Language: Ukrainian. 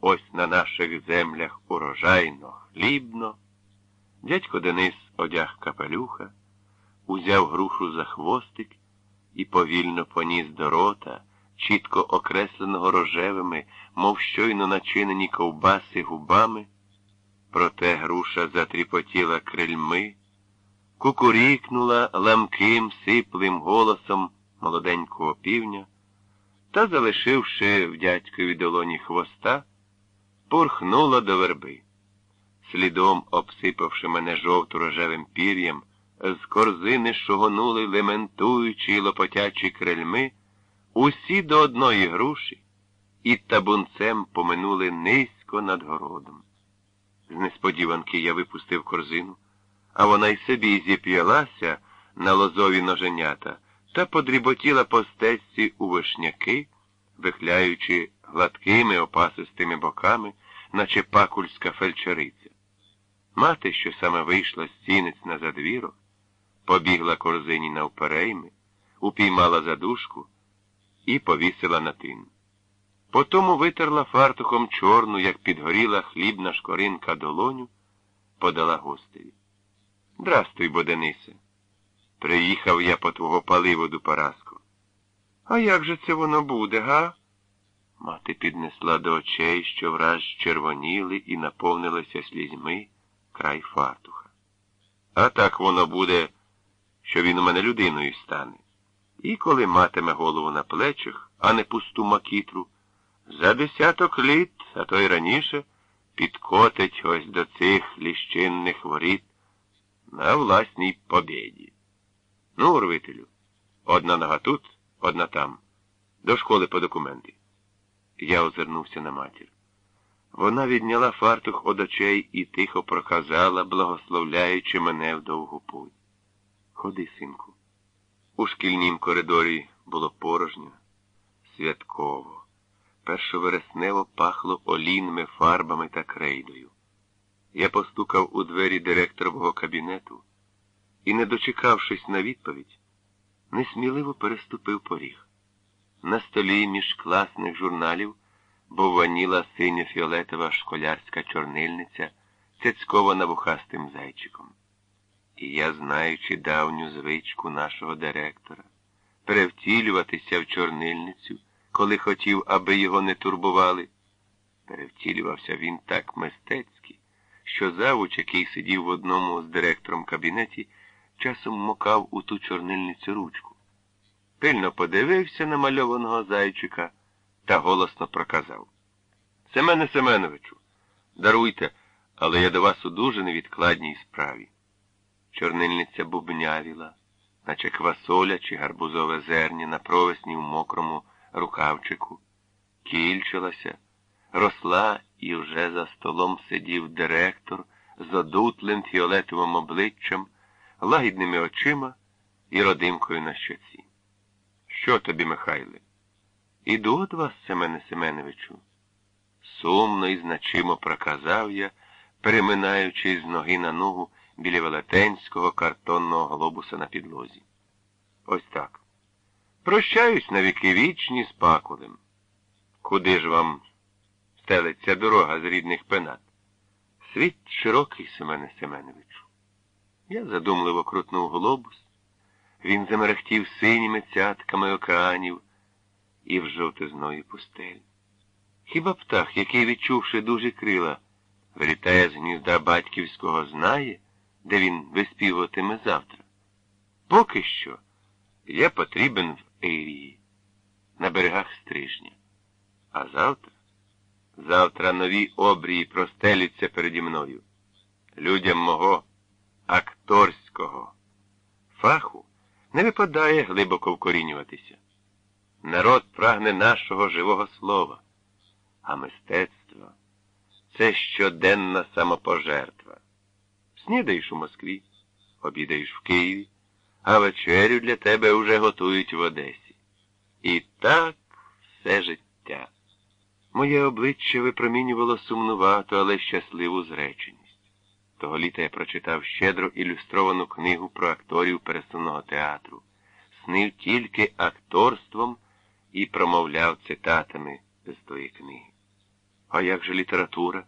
ось на наших землях урожайно, хлібно. Дядько Денис одяг капелюха, узяв грушу за хвостик і повільно поніс до рота, чітко окресленого рожевими, мов щойно начинені ковбаси губами. Проте груша затріпотіла крильми, кукурікнула ламким, сиплим голосом молоденького півня та, залишивши в дядькові долоні хвоста, порхнула до верби. Слідом, обсипавши мене жовто рожевим пір'ям, з корзини шогонули, лементуючи й лопотячі крильми, усі до одної груші і табунцем поминули низько над городом. З несподіванки я випустив корзину, а вона й собі зіп'ялася на лозові ноженята та подріботіла по стежці у вишняки, вихляючи гладкими опасистими боками, наче пакульська фельдшериця. Мати, що саме вийшла з цінець на задвірок, побігла корзині навперейми, упіймала задушку і повісила на тин. Потому витерла фартухом чорну, як підгоріла хлібна шкоринка долоню, подала гостеві. Здрастуй, бо, Денисе. Приїхав я по твого паливоду, Параско. А як же це воно буде, га? Мати піднесла до очей, що враз червоніли і наповнилися слізьми край фартуха. А так воно буде, що він у мене людиною стане. І коли матиме голову на плечах, а не пусту макітру, за десяток літ, а то й раніше, підкотить ось до цих ліщинних воріт на власній побєді. Ну, урвителю, одна нога тут, одна там. До школи по документи. Я озирнувся на матір. Вона відняла фартух од очей і тихо проказала, благословляючи мене в довгу путь. Ходи, синку. У шкільнім коридорі було порожньо, святково. Першовереснево пахло олійними фарбами та крейдою. Я постукав у двері директорового кабінету і, не дочекавшись на відповідь, несміливо переступив поріг. На столі між класних журналів бовваніла синьо-фіолетова школярська чорнильниця, цяцькована вухастим зайчиком. І я, знаючи давню звичку нашого директора, перевтілюватися в чорнильницю, коли хотів, аби його не турбували, перевтілювався він так мистецький, що завуч, який сидів в одному з директором кабінеті, часом мокав у ту чорнильницю ручку. Пильно подивився на мальованого зайчика та голосно проказав. Семене Семеновичу, даруйте, але я до вас у дуже невідкладній справі. Чорнильниця бубнявіла, наче квасоля чи гарбузове зерня на провесні в мокрому рукавчику, кільчилася, росла і вже за столом сидів директор з одутлим фіолетовим обличчям, лагідними очима і родимкою на щоці. Що тобі, Михайле? Іду от вас, Семене Семеновичу. Сумно і значимо проказав я, переминаючи з ноги на ногу біля велетенського картонного глобуса на підлозі. Ось так. Прощаюсь на віки вічні з пакулем. Куди ж вам стелиться дорога з рідних пенат? Світ широкий, Семене Семеновичу. Я задумливо крутнув глобус. Він замерехтів синіми цятками океанів і в жовтизної пустель. Хіба птах, який, відчувши дуже крила, вилітає з гнізда батьківського, знає, де він виспівуватиме завтра? Поки що я потрібен в Ейрії, на берегах стрижня. А завтра? Завтра нові обрії простелються переді мною. Людям мого акторського фаху не випадає глибоко вкорінюватися. Народ прагне нашого живого слова, а мистецтво це щоденна самопожертва. Снідаєш у Москві, обідаєш в Києві, а вечерю для тебе вже готують в Одесі. І так все життя. Моє обличчя випромінювало сумнувату, але щасливу зреченість. Того літа я прочитав щедро ілюстровану книгу про акторів пересувного театру, снив тільки акторством і промовляв цитатами з тої книги. А як же література?